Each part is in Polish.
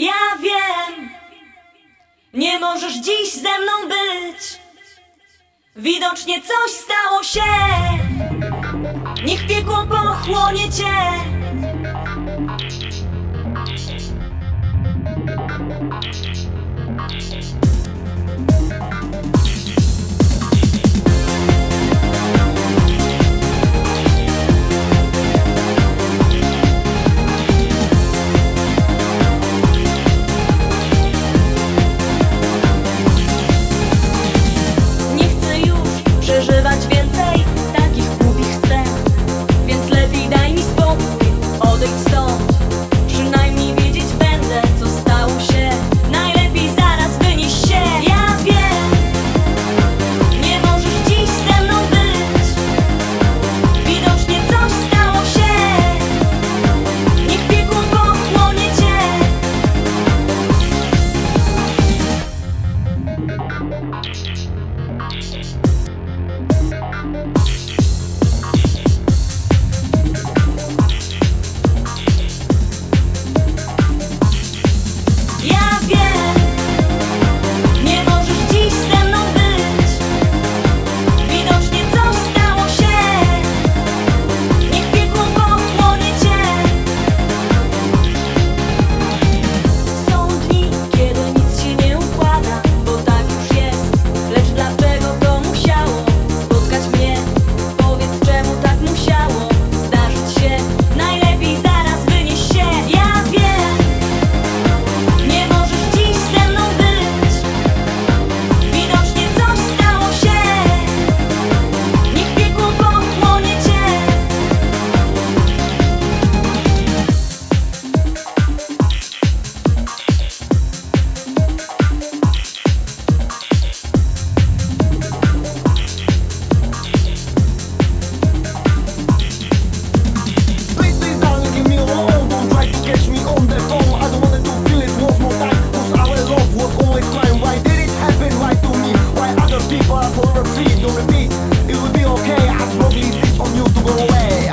Ja wiem, nie możesz dziś ze mną być. Widocznie coś stało się. Niech piekło pochłonie cię. repeat It will be okay, I smoke these things you to go away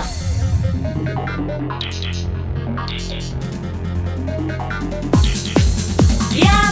Yeah,